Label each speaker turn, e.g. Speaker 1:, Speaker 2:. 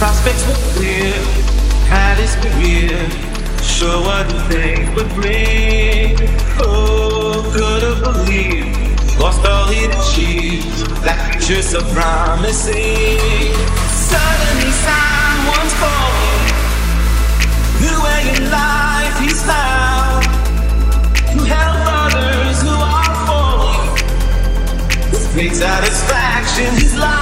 Speaker 1: prospects were clear, had his career, sure what things would bring. Oh, could have believed, lost all he'd achieved, that future so promising. Suddenly someone's calling, new way in life? He's found, to help others who are falling. With great satisfaction, his life